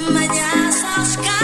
My eyes are sky.